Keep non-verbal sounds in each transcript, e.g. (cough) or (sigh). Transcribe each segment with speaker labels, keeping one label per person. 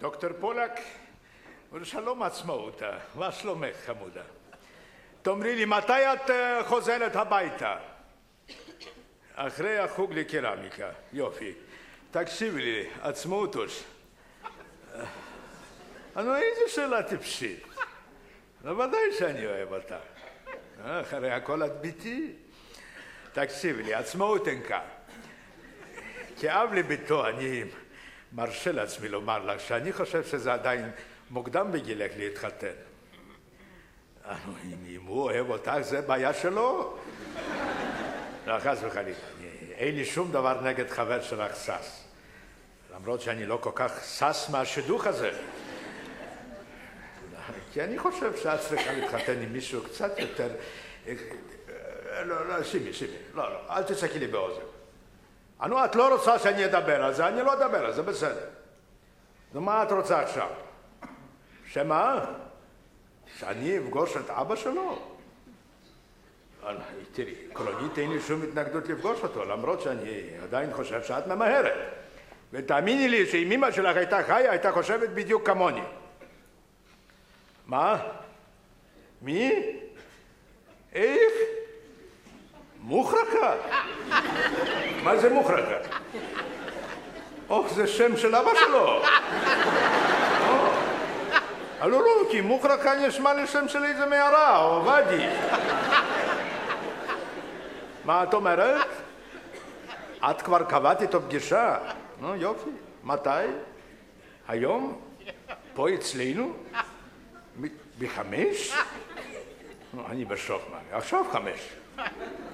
Speaker 1: דוקטור פולק, ושלום עצמאותה, מה שלומך חמודה? תאמרי לי, מתי את אה, חוזרת הביתה? אחרי החוג לקרמיקה, יופי. תקשיבי לי, עצמאותוש. נו, איזה שאלה טיפשית. בוודאי שאני אוהב אותה. אחרי הכל את ביתי. תקשיבי לי, עצמאות אין כאן. כאב לביתו אני מרשה לעצמי לומר לך שאני חושב שזה עדיין מוקדם בגילך להתחתן. אם הוא אוהב אותך זה בעיה שלו. לא, חס וחלילה. אין לי שום דבר נגד חבר שלך שש. למרות שאני לא כל כך שש מהשידוך הזה. כי אני חושב שאת צריכה להתחתן עם מישהו קצת יותר... לא, לא, שימי, שימי. לא, לא, אל תצעקי לי באוזן. נו, את לא רוצה שאני אדבר על זה, אני לא אדבר על זה, בסדר. נו, מה את רוצה עכשיו? שמה? שאני אפגוש את אבא שלו? תראי, עקרונית אין לי שום התנגדות לפגוש אותו, למרות שאני עדיין חושב שאת ממהרת. ותאמיני לי שאם אמא שלך הייתה חיה, הייתה חושבת בדיוק כמוני. מה? מי? איך? מוחרקה? מה זה מוחרקה? אוח, זה שם של אבא שלו. לא, לא, כי מוחרקה נשמע לי שם של איזה מערה או ואדי. מה את אומרת? את כבר קבעת איתו פגישה? נו, יופי. מתי? היום? פה אצלנו? בחמש? אני בשוק? עכשיו חמש.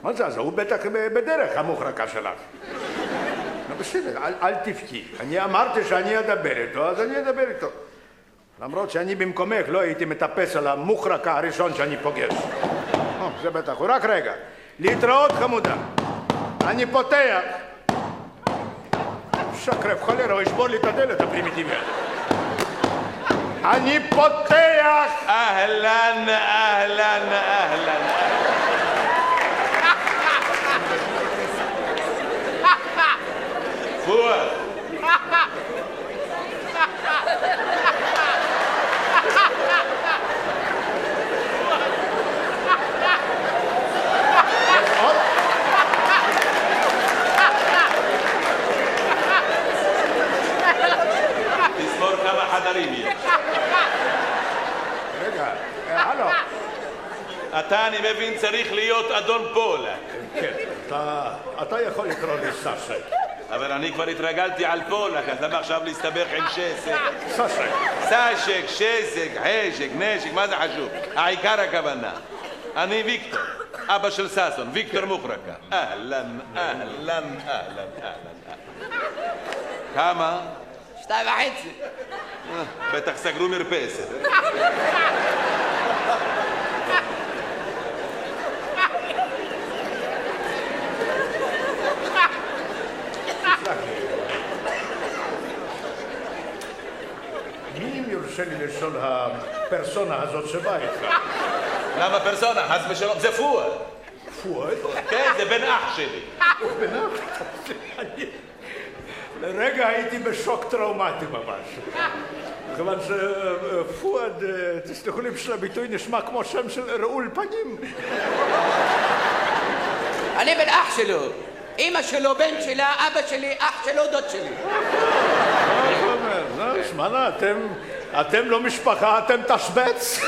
Speaker 1: מה זה, אז הוא בטח בדרך, המוחרקה שלך. בסדר, אל, אל תבכי. אני אמרתי שאני אדבר איתו, אז אני אדבר איתו. למרות שאני במקומך לא הייתי מטפס על המוחרקה הראשון שאני פוגש. זה בטח, הוא רק רגע. להתראות חמודה. אני פותח. שקרב חולרה, הוא ישבור לי את הדלת הפרימיטיבית. אני פותח!
Speaker 2: אהלן, אהלן, אהלן. פואד. תספור כמה חדרים יש.
Speaker 1: רגע, אה, הלו.
Speaker 2: אתה, אני מבין, צריך להיות אדון פולק.
Speaker 1: כן, אתה, אתה יכול לקרוא לי סאסק.
Speaker 2: אבל אני כבר התרגלתי על פולק, אז למה עכשיו להסתבך עם שסק?
Speaker 1: סאסק.
Speaker 2: סשק, שסק, חשק, נשק, מה זה חשוב? העיקר הכוונה. אני ויקטור, אבא של ששון, ויקטור מוחרקה. אהלן, אהלן, אהלן, אהלן. כמה?
Speaker 3: שתיים וחצי.
Speaker 2: אה, בטח סגרו מרפסת.
Speaker 1: יורשה לי לשאול הפרסונה הזאת שבאה איתך?
Speaker 2: למה פרסונה? חס ושלום, זה פואד.
Speaker 1: פואד?
Speaker 2: כן, זה בן אח שלי.
Speaker 1: אני לרגע הייתי בשוק טראומטי ממש. כיוון שפואד, אה, תסלחו לי בשביל הביטוי, נשמע כמו שם של רעול פנים.
Speaker 3: אני בן אח שלו. אמא שלו, בן שלה, אבא שלי, אח שלו, דוד שלי.
Speaker 1: מה אתה אומר? לא, שמענה, אתם, אתם לא משפחה, אתם תשבץ?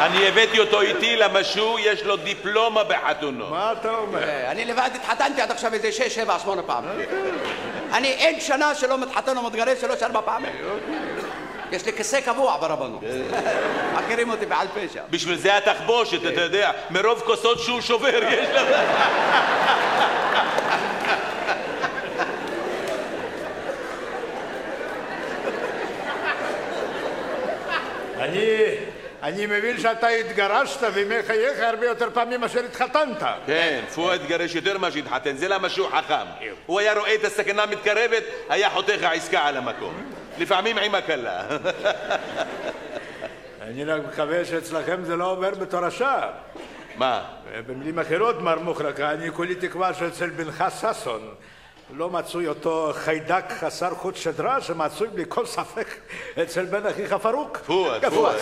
Speaker 2: אני הבאתי אותו איתי למה שהוא, יש לו דיפלומה בחתונות.
Speaker 1: מה אתה אומר?
Speaker 3: אה, אני לבד התחתנתי עד עכשיו איזה שש, שבע, שמונה פעמים. אני אין שנה שלא מתחתן או מתגרש שלוש, ארבע פעמים. יש לי כיסא קבוע ברבנות. מכירים אותי בעל פה שם.
Speaker 2: בשביל זה התחבושת, אתה יודע, מרוב כוסות שהוא שובר, יש לך...
Speaker 1: אני, מבין שאתה התגרשת בימי חייך הרבה יותר פעמים מאשר התחתנת.
Speaker 2: כן, פואד התגרש יותר ממה שהתחתן, זה למה שהוא חכם. הוא היה רואה את הסכנה מתקרבת, היה חותך העסקה על המקום. לפעמים עם הקלה. (laughs)
Speaker 1: אני רק מקווה שאצלכם זה לא עובר בתור השעה.
Speaker 2: מה?
Speaker 1: במילים אחרות, מר מוחרקה, אני כולי תקווה שאצל בנך ששון לא מצוי אותו חיידק חסר חוט שדרה שמצוי בלי כל ספק אצל בן אחיך פרוק?
Speaker 2: פואד, (laughs)
Speaker 1: פואד.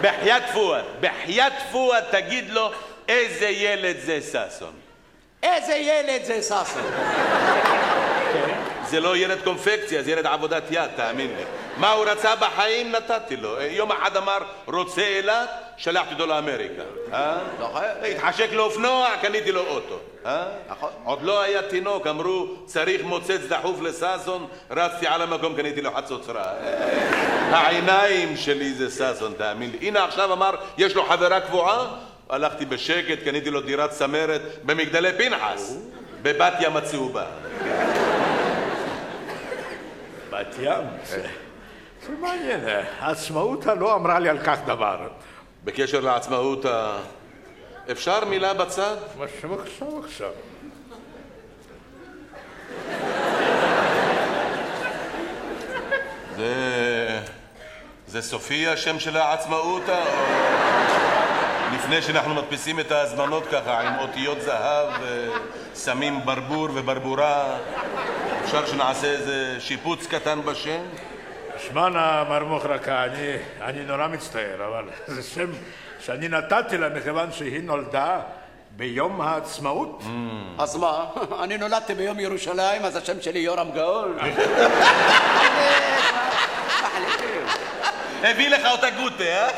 Speaker 2: בחייאת פואד, בחייאת פואד תגיד לו איזה ילד זה ששון.
Speaker 3: איזה ילד זה ששון.
Speaker 2: זה לא ילד קונפקציה, זה ילד עבודת יד, תאמין לי. מה הוא רצה בחיים, נתתי לו. יום אחד אמר, רוצה אילת, שלחתי אותו לאמריקה. אה? התחשק לו אופנוע, קניתי לו אוטו. אה?
Speaker 3: נכון.
Speaker 2: עוד לא היה תינוק, אמרו, צריך מוצץ דחוף לששון, רצתי על המקום, קניתי לו חצוצרה. העיניים שלי זה ששון, תאמין לי. הנה עכשיו אמר, יש לו חברה קבועה, הלכתי בשקט, קניתי לו דירת צמרת במגדלי פנחס, בבת ים הצהובה.
Speaker 1: בת ים. זה מעניין. העצמאות לא אמרה לי על כך דבר.
Speaker 2: בקשר לעצמאות ה... אפשר מילה בצד?
Speaker 1: מה שמחשב עכשיו?
Speaker 2: זה... זה סופי השם של העצמאות? או... לפני שאנחנו מדפיסים את ההזמנות ככה עם אותיות זהב, אה, שמים ברבור וברבורה, אפשר שנעשה איזה שיפוץ קטן בשם?
Speaker 1: שמע נא, מר מוחרקה, אני, אני נורא מצטער, אבל (laughs) זה שם שאני נתתי לה מכיוון שהיא נולדה ביום העצמאות.
Speaker 3: אז מה? (laughs) אני נולדתי ביום ירושלים, אז השם שלי יורם גאול. (laughs)
Speaker 2: הביא לך אותה גוטה, אה?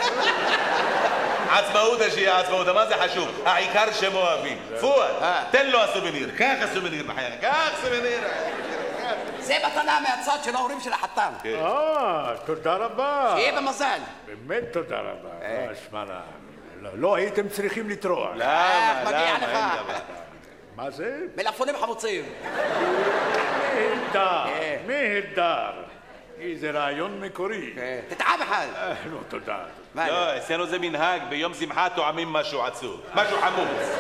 Speaker 2: עצמאות שיהיה עצמאות, מה זה חשוב? העיקר שהם אוהבים. פואד,
Speaker 3: אה.
Speaker 2: תן לו הסובניר, קח הסובניר בחייך, קח סובניר.
Speaker 3: זה מתנה מהצד של ההורים של החתן.
Speaker 1: אה, תודה רבה.
Speaker 3: שיהיה במזל.
Speaker 1: באמת תודה רבה. אה, שמע נא, לא- לא הייתם צריכים לטרוח.
Speaker 2: למה?
Speaker 3: מגיע? לך.
Speaker 2: אין דבר.
Speaker 1: מה זה?
Speaker 3: מלפפונים חמוצים.
Speaker 1: נהדר,
Speaker 3: כן.
Speaker 1: נהדר. איזה רעיון מקורי.
Speaker 3: תתעב אחד.
Speaker 1: אה, לא, תודה.
Speaker 3: מה,
Speaker 2: לא, אצלנו זה מנהג, ביום שמחה טועמים משהו עצוב, משהו חמוץ.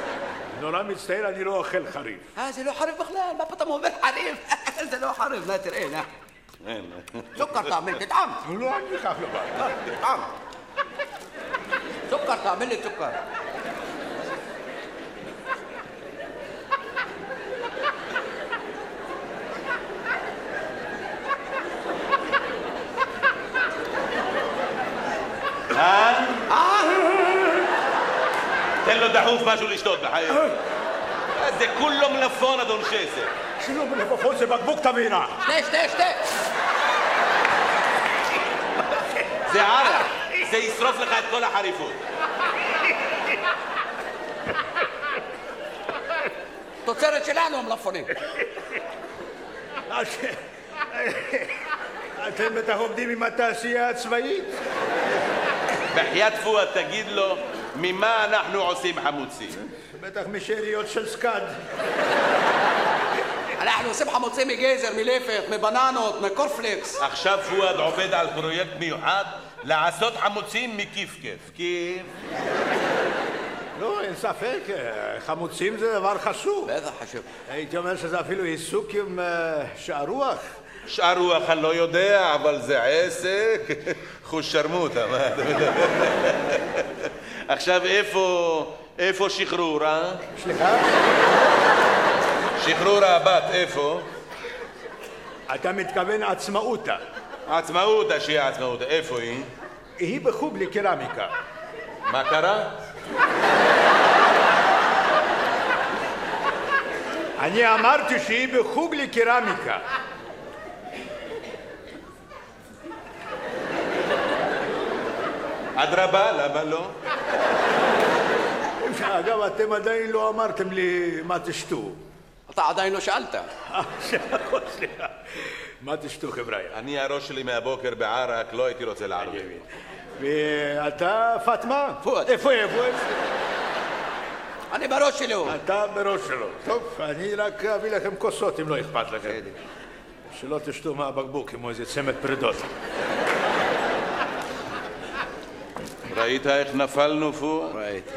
Speaker 1: נורא מצטער, אני לא אוכל חריף.
Speaker 3: אה, זה לא חריף בכלל, מה פתאום אומר חריף? (laughs) זה לא חריף, נא תראה, נא. סוכר תאמין, תטעם.
Speaker 1: לא, אני אקח לבד.
Speaker 3: תטעם. סוכר, תאמין לי סוכר.
Speaker 2: אה?
Speaker 3: אה,
Speaker 2: תן לו דחוף משהו לשתות בחיים. זה כולו מלפון, אדון שסר.
Speaker 1: שלא מלפפון זה בקבוק תבעירה.
Speaker 3: שתה, שתה, שתה.
Speaker 2: זה ערק, זה ישרוף לך את כל החריפות.
Speaker 3: תוצרת שלנו, המלפפונים.
Speaker 1: אתם בטח עובדים עם התעשייה הצבאית?
Speaker 2: בחייאת פואד, תגיד לו, ממה אנחנו עושים חמוצים?
Speaker 1: בטח משאריות של סקאד.
Speaker 3: אנחנו עושים חמוצים מגזר, מלפת, מבננות, מקורפלקס.
Speaker 2: עכשיו פואד עובד על פרויקט מיוחד לעשות חמוצים מכיף כיף. כיף.
Speaker 1: לא, אין ספק, אה, חמוצים זה דבר חשוב.
Speaker 3: בטח חשוב.
Speaker 1: הייתי אומר שזה אפילו עיסוק עם אה, שערוח.
Speaker 2: שאר רוח אני לא יודע, אבל זה עסק. (laughs) חוש שרמוטה, מה אתה מדבר? עכשיו איפה, איפה שחרור, אה?
Speaker 1: סליחה?
Speaker 2: שחרור הבת, איפה?
Speaker 1: אתה מתכוון עצמאותה.
Speaker 2: עצמאות, שיהיה עצמאות, איפה היא?
Speaker 1: היא בחוג לקרמיקה.
Speaker 2: מה קרה?
Speaker 1: אני אמרתי שהיא בחוג לקרמיקה.
Speaker 2: אדרבה, למה לא?
Speaker 1: אגב, אתם עדיין לא אמרתם לי מה תשתו.
Speaker 3: אתה עדיין לא שאלת. (laughs)
Speaker 1: מה תשתו, חבריא?
Speaker 2: אני הראש שלי מהבוקר בערק, לא הייתי רוצה לערבב.
Speaker 1: ואתה, פאטמה?
Speaker 3: פואד.
Speaker 1: איפה, איפה? איפה?
Speaker 3: אני בראש שלי הוא.
Speaker 1: אתה בראש שלו. טוב, אני רק אביא לכם כוסות אם לא אכפת לכם. שלא תשתו מהבקבוק כמו איזה צמד פרידות.
Speaker 2: ראית איך נפלנו, פואד?
Speaker 3: ראיתי.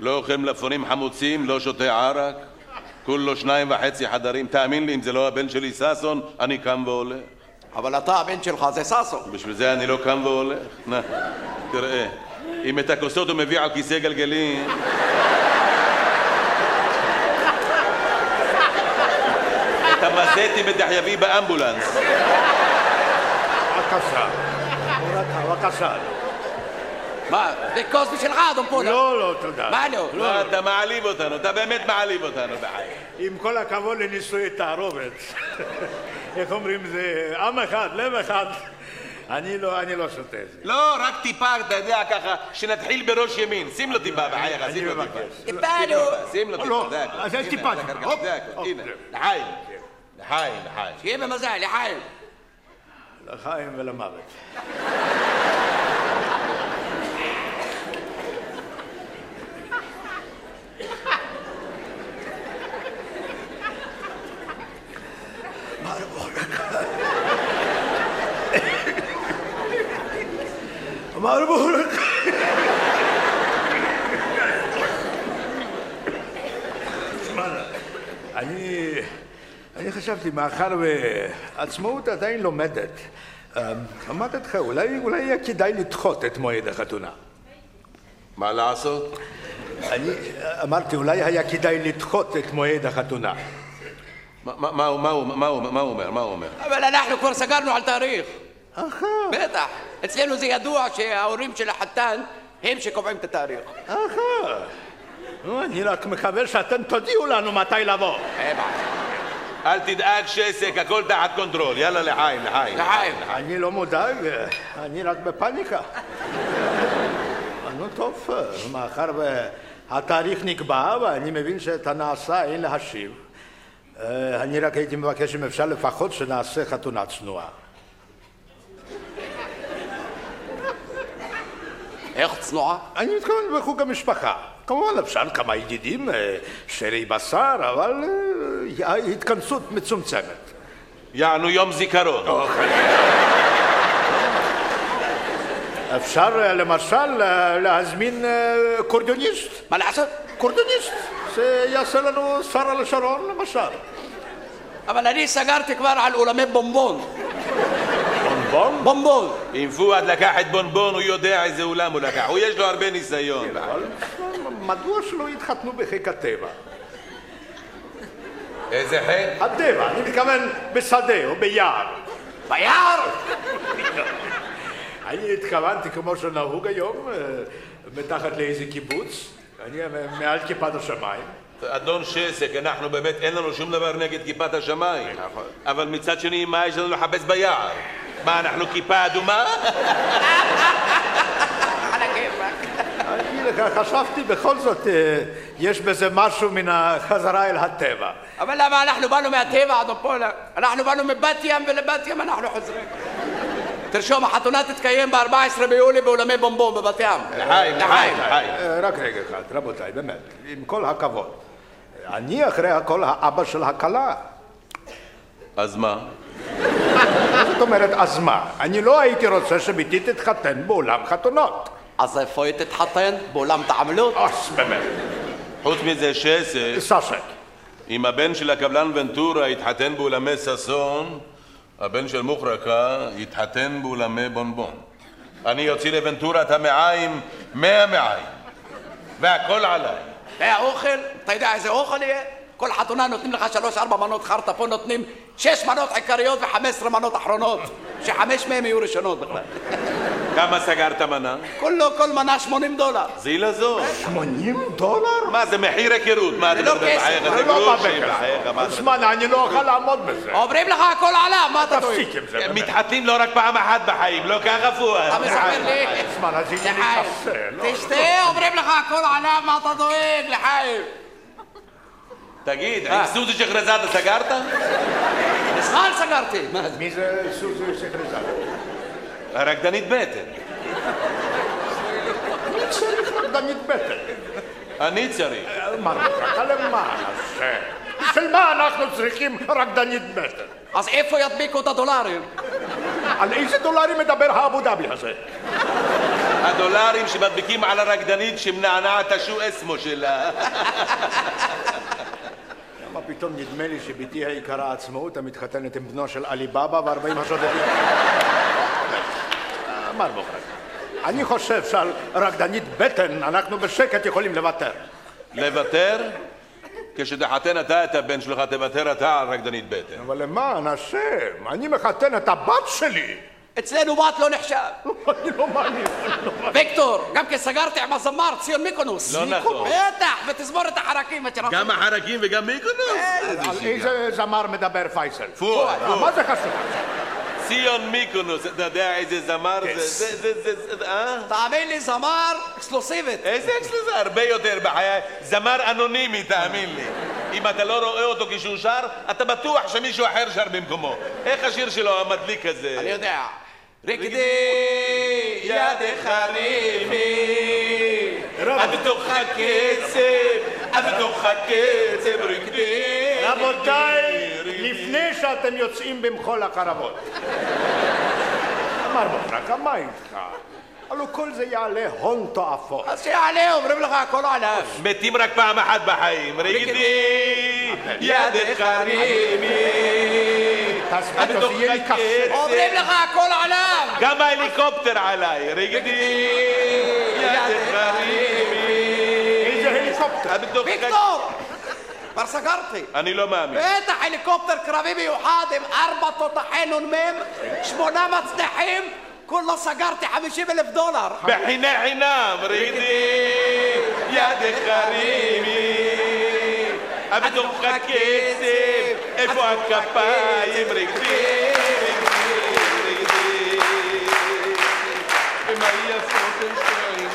Speaker 2: לא אוכל מלפפונים חמוצים, לא שותה ערק, כולו שניים וחצי חדרים. תאמין לי, אם זה לא הבן שלי ששון, אני קם והולך.
Speaker 3: אבל אתה, הבן שלך זה ששון.
Speaker 2: בשביל זה אני לא קם והולך. נא, תראה, אם את הכוסות הוא מביא על כיסא גלגלים... תמסטי בתחייבי באמבולנס.
Speaker 1: בבקשה. בבקשה.
Speaker 3: מה, זה כוס בשבילך, אדון פולה.
Speaker 1: לא, לא, תודה.
Speaker 3: מה לא?
Speaker 2: לא, אתה מעליב אותנו, אתה באמת מעליב אותנו בחיי.
Speaker 1: עם כל הכבוד לנישואי תערובת. (laughs) איך אומרים, זה עם אחד, לב אחד. אני לא, אני לא שותה את זה.
Speaker 2: לא, רק טיפה, אתה יודע, ככה, שנתחיל בראש ימין. שים לו טיפה בחייך, שים לו טיפה.
Speaker 1: מבקש.
Speaker 3: טיפה
Speaker 2: לו
Speaker 3: נו.
Speaker 2: טיפה, שים לו
Speaker 1: לא,
Speaker 2: טיפה, זה הכל.
Speaker 1: אז זה טיפה,
Speaker 2: זה
Speaker 1: טיפה.
Speaker 2: זה הכל,
Speaker 1: הופ,
Speaker 2: הנה. לחיים, לחיים, לחיים.
Speaker 3: שיהיה במזל, לחיים.
Speaker 1: לחיים ולמוות. תשמע, אני, אני חשבתי, מאחר ועצמאות עדיין לומדת, אמ, אמרתי לך, אולי, אולי יהיה כדאי לדחות את מועד החתונה.
Speaker 2: מה לעשות?
Speaker 1: אני אמרתי, אולי היה כדאי לדחות את מועד החתונה.
Speaker 2: מה- מה מה הוא מה הוא- מה הוא מה הוא אומר? מה הוא אומר?
Speaker 3: אבל אנחנו כבר סגרנו על תאריך.
Speaker 1: אחא,
Speaker 3: בטח. אצלנו זה ידוע שההורים של החתן הם שקובעים את התאריך.
Speaker 1: אחא. נו, אני רק מקווה שאתם תודיעו לנו מתי לבוא.
Speaker 3: אה?
Speaker 2: אל תדאג שסק, הכל תחת control. יאללה לחיים, לחיים.
Speaker 3: לחיים.
Speaker 1: אני לא מודאג, אני רק בפניקה. נו טוב, מאחר והתאריך נקבע ואני מבין שאת הנעשה אין להשיב, אה, אני רק הייתי מבקש אם אפשר לפחות שנעשה חתונה צנועה.
Speaker 3: איך צנועה?
Speaker 1: אני מתכוון בחוג המשפחה. כמובן אפשר כמה ידידים, אה, שרי בשר, אבל אה, התכנסות מצומצמת.
Speaker 2: יענו יום זיכרון.
Speaker 1: אפשר אה, למשל להזמין קורדיוניסט.
Speaker 3: מה לעשות?
Speaker 1: קורדוניסט, שיעשה לנו ספר על השרון למשל.
Speaker 3: אבל אני סגרתי כבר על אולמי בומבון.
Speaker 1: בונבון?
Speaker 3: בומבון.
Speaker 2: אם פואד לקח את בונבון, הוא יודע איזה אולם הוא לקח. הוא יש לו הרבה ניסיון.
Speaker 1: אבל מדוע שלא יתחתנו בחיק הטבע?
Speaker 2: איזה חטא?
Speaker 1: הטבע, אני מתכוון בשדה או ביער.
Speaker 3: ביער?
Speaker 1: אני התכוונתי כמו שנהוג היום, אה, מתחת לאיזה קיבוץ, אני אה, מעל כיפת השמיים.
Speaker 2: אדון שסק, אנחנו באמת, אין לנו שום דבר נגד כיפת השמיים. אבל מצד שני, מה יש לנו לחפש ביער? מה, אנחנו כיפה אדומה?
Speaker 3: על הכיפאק.
Speaker 1: אני לך חשבתי בכל זאת, אה, יש בזה משהו מן החזרה אל הטבע.
Speaker 3: אבל למה אנחנו באנו מהטבע, אדון פולה? אנחנו באנו מבת ים ולבת ים אנחנו חוזרים. תרשום, החתונה תתקיים ב-14 ביולי באולמי בומבום בבת ים.
Speaker 2: לחיים, לחיים, לחיים.
Speaker 1: אה, רק רגע אחד, רבותיי, באמת, עם כל הכבוד. אני אחרי הכל האבא של הכלה.
Speaker 2: אז מה?
Speaker 1: זאת אומרת, אז מה? אני לא הייתי רוצה שבתי תתחתן באולם חתונות.
Speaker 3: אז איפה היא תתחתן? באולם תעמלות?
Speaker 1: אז באמת,
Speaker 2: חוץ מזה שסק,
Speaker 1: סאסק.
Speaker 2: אם הבן של הקבלן ונטורה יתחתן באולמי ששון, הבן של מוחרקה יתחתן באולמי בונבון. אני אוציא לוונטורה את המעיים, מאה מעיים. והכל עליי.
Speaker 3: והאוכל, אתה יודע איזה אוכל יהיה? כל חתונה נותנים לך שלוש ארבע מנות חרטה, פה נותנים שש מנות עיקריות וחמש עשרה מנות אחרונות, שחמש מהן יהיו ראשונות בכלל.
Speaker 2: כמה סגרת מנה?
Speaker 3: כולו, כל מנה 80 דולר.
Speaker 2: זילה זו.
Speaker 1: 80 דולר?
Speaker 2: מה זה מחיר היכרות? מה אתה
Speaker 3: לא
Speaker 2: מדבר בחייך?
Speaker 1: זה לא.
Speaker 2: בחייך. מה אתה
Speaker 1: שמע, אני לא אוכל לעמוד בזה.
Speaker 3: אומרים לך הכל עלה, מה אתה טועה?
Speaker 1: תפסיק עם זה.
Speaker 2: מתחתנים לא רק פעם אחת בחיים, לא ככה פואד.
Speaker 3: אתה מספר לי?
Speaker 1: שמע, אז הנה לי לא?
Speaker 3: תשתה, אומרים לך הכל עלה, מה אתה דואג, לחיים?
Speaker 2: תגיד. עם סוזי שחרזאדה סגרת?
Speaker 3: מזמן סגרתי.
Speaker 1: מי זה סוזי שחרזה?
Speaker 2: הרקדנית בטן.
Speaker 1: מי צריך רקדנית בטן?
Speaker 2: אני צריך.
Speaker 1: מה, ככה למען השם. בשביל מה אנחנו צריכים רקדנית בטן?
Speaker 3: אז איפה ידביקו את הדולרים?
Speaker 1: על איזה דולרים מדבר האבו דאבי הזה?
Speaker 2: הדולרים שמדביקים על הרקדנית שמנענעת השו אסמו שלה.
Speaker 1: למה פתאום נדמה לי שבתי היקרה עצמאות המתחתנת עם בנו של עלי בבא וארבעים השודדים? מר בוחר, אני חושב שעל רקדנית בטן אנחנו בשקט יכולים לוותר.
Speaker 2: לוותר? כשתחתן אתה את הבן שלך, תוותר אתה על רקדנית בטן.
Speaker 1: אבל למען השם, אני מחתן את הבת שלי.
Speaker 3: אצלנו בת לא נחשב. (laughs)
Speaker 1: אני לא מאמין. לא מאמין.
Speaker 3: ויקטור, גם כן סגרתי עם הזמר ציון מיקונוס.
Speaker 2: לא נכון.
Speaker 3: בטח, ותזמורת החרקים. את
Speaker 2: גם החרקים וגם מיקונוס?
Speaker 1: על איזה זמר מדבר פייסל?
Speaker 2: פואד,
Speaker 1: אה, מה זה חשוב?
Speaker 2: ציון מיקונוס, אתה יודע איזה זמר זה? זה, זה, זה, זה, אה?
Speaker 3: תאמין לי, זמר אקסקלוסיבית.
Speaker 2: איזה זה הרבה יותר בחיי. זמר אנונימי, תאמין לי. אם אתה לא רואה אותו כשהוא שר, אתה בטוח שמישהו אחר שר במקומו. איך השיר שלו, המדליק הזה?
Speaker 3: אני יודע. רקדי ידך רימי, את בתוך הקצב, את בתוך הקצב רקדי.
Speaker 1: רבותיי, לפני שאתם יוצאים במחול החרבות. אמר מוחרקה, מה איתך? הלו כל זה יעלה הון תועפות.
Speaker 3: אז שיעלה, אומרים לך הכל עליו.
Speaker 2: מתים רק פעם אחת בחיים. רקדי ידך רימי,
Speaker 3: אומרים לך הכל עליו.
Speaker 2: גם ההליקופטר עליי. רקדי ידך רימי,
Speaker 1: איזה הליקופטר?
Speaker 2: הקצב.
Speaker 3: ויקטור! כבר סגרתי.
Speaker 2: אני לא מאמין.
Speaker 3: בטח הליקופטר קרבי מיוחד עם ארבע תותחי נ"מ, שמונה מצנחים, כולו סגרתי חמישים אלף דולר.
Speaker 2: בחינה חינם, רקדי ידך רימי, בתוך הקצב, איפה הכפיים, רקדי, רקדי, רקדי, מה יפות השערים.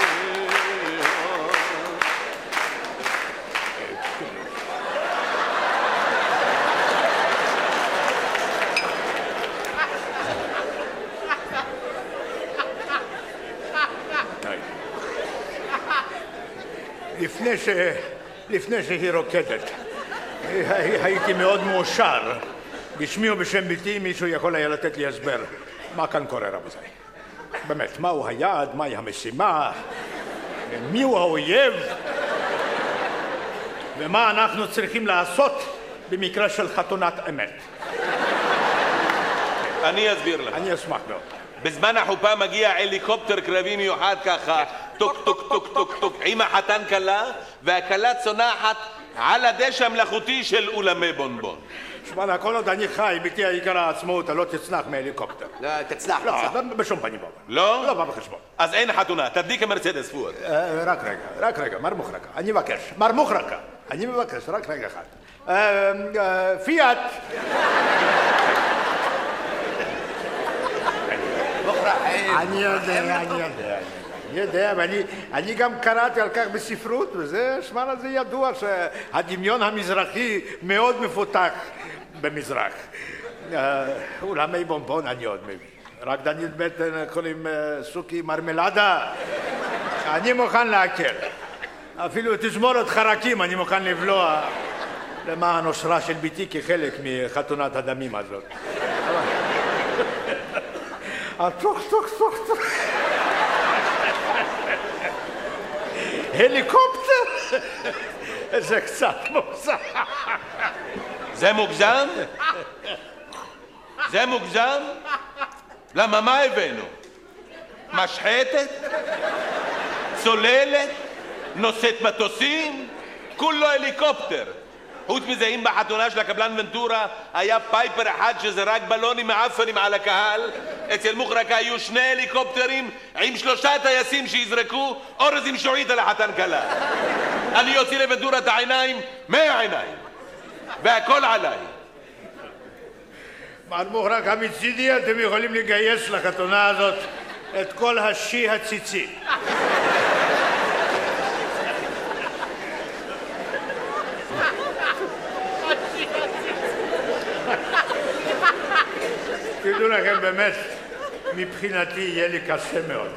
Speaker 1: לפני ש... לפני שהיא רוקדת, הי- הייתי מאוד מאושר. בשמי ובשם ביתי מישהו יכול היה לתת לי הסבר. מה כאן קורה רבותיי? באמת, מהו היעד? מהי המשימה? מיהו האויב? ומה אנחנו צריכים לעשות במקרה של חתונת אמת?
Speaker 2: אני אסביר לך.
Speaker 1: אני אשמח מאוד.
Speaker 2: בזמן החופה מגיע הליקופטר קרבי מיוחד ככה, טוק טוק טוק טוק טוק, עם החתן כלה, והכלה צונחת על הדשא המלאכותי של אולמי בונבון.
Speaker 1: שמע, כל עוד אני חי, בתי היקרה העצמאות, לא תצנח מהליקופטר.
Speaker 3: לא, תצנח,
Speaker 1: לא,
Speaker 3: תצנח.
Speaker 1: בשום פנים ואופן.
Speaker 2: לא?
Speaker 1: לא בא בחשבון.
Speaker 2: אז אין חתונה, תדליק המרצדס פואד.
Speaker 1: אה, רק רגע, רק רגע, מר מוחרקה, אני מבקש, מר מוחרקה, אני מבקש, רק רגע אחד. אה, אה, פיאט, אני יודע, אני יודע, אני יודע, ואני אני גם קראתי על כך בספרות, וזה, שמע, זה ידוע שהדמיון המזרחי מאוד מפותח במזרח. אה, אולמי בונבון אני עוד מבין. רקדנית בטן קוראים אה, סוכי מרמלדה. אני מוכן להקל. אפילו תזמורת חרקים אני מוכן לבלוע למען אושרה של ביתי כחלק מחתונת הדמים הזאת. טוק טוק טוק טוק. הליקופטר? זה קצת מוזר.
Speaker 2: זה מוגזם? זה מוגזם? למה מה הבאנו? משחתת? צוללת? נושאת מטוסים? כולו הליקופטר. חוץ מזה, אם בחתונה של הקבלן ונטורה היה פייפר אחד שזרק בלונים מעפנים על הקהל, אצל מוחרקה היו שני הליקופטרים עם שלושה טייסים שיזרקו אורז עם שועית על החתן כלה. אני אוציא לוונטורה את העיניים מהעיניים, והכל עליי.
Speaker 1: מר מוחרק, מצידי אתם יכולים לגייס לחתונה הזאת את כל השי הציצי. באמת, מבחינתי יהיה לי קשה מאוד.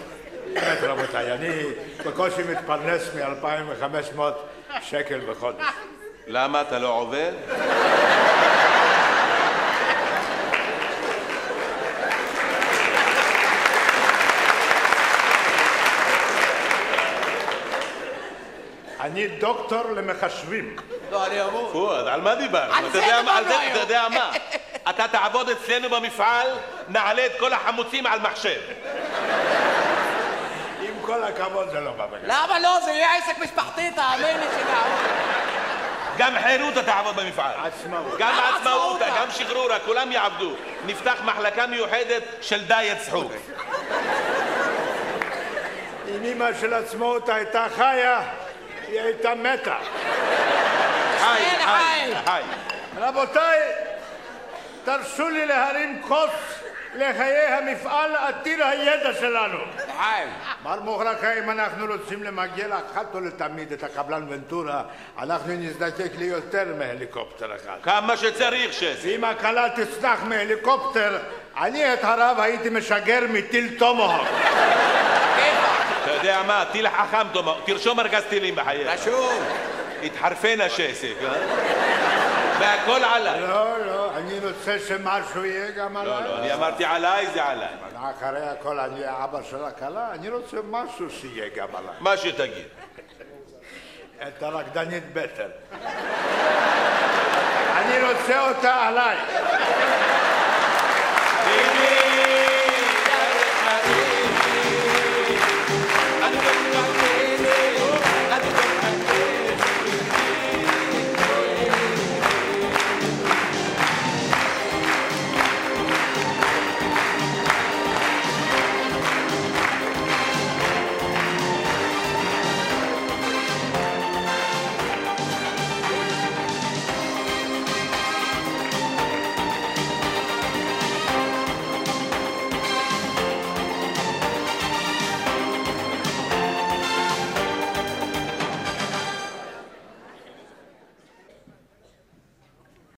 Speaker 1: באמת, רבותיי, אני בקושי מתפרנס מ-2,500 שקל בחודש.
Speaker 2: למה אתה לא עובד?
Speaker 1: אני דוקטור למחשבים.
Speaker 3: לא, אני אמור.
Speaker 2: פואד, על מה דיברנו?
Speaker 3: על
Speaker 2: אתה
Speaker 3: זה
Speaker 2: יודע מה- אתה תעבוד אצלנו במפעל, נעלה את כל החמוצים על מחשב.
Speaker 1: עם כל הכבוד זה לא בא בגלל.
Speaker 3: למה לא? זה יהיה עסק משפחתי, תאמין לי שגם.
Speaker 2: גם חירותה תעבוד במפעל.
Speaker 1: עצמאות.
Speaker 2: גם עצמאותה, גם שחרורה, כולם יעבדו. נפתח מחלקה מיוחדת של דיאט צחוק.
Speaker 1: אם אמא של עצמאות הייתה חיה, היא הייתה מתה.
Speaker 2: חי,
Speaker 3: כן,
Speaker 2: חי,
Speaker 3: חי.
Speaker 2: חי.
Speaker 1: רבותיי, תרשו לי להרים כוס לחיי המפעל עתיר הידע שלנו.
Speaker 3: חיים,
Speaker 1: מר מוחרקה, אם אנחנו רוצים למגר אחת ולתמיד את הקבלן ונטורה, אנחנו נזדקק ליותר מהליקופטר אחד.
Speaker 2: כמה שצריך שזק.
Speaker 1: ואם הכלה תצנח מהליקופטר, אני את הרב הייתי משגר מטיל טומהוק.
Speaker 2: אתה יודע מה, טיל חכם, תאמר, תרשום ארגז טילים בחייך.
Speaker 3: רשום.
Speaker 2: התחרפן השסק, והכל עליי.
Speaker 1: לא, לא, אני רוצה שמשהו יהיה גם עליי.
Speaker 2: לא, לא, אני אמרתי עליי, זה עליי.
Speaker 1: אבל אחרי הכל אני האבא של הכלה, אני רוצה משהו שיהיה גם עליי.
Speaker 2: מה שתגיד.
Speaker 1: את הרקדנית בטר. אני רוצה אותה עליי.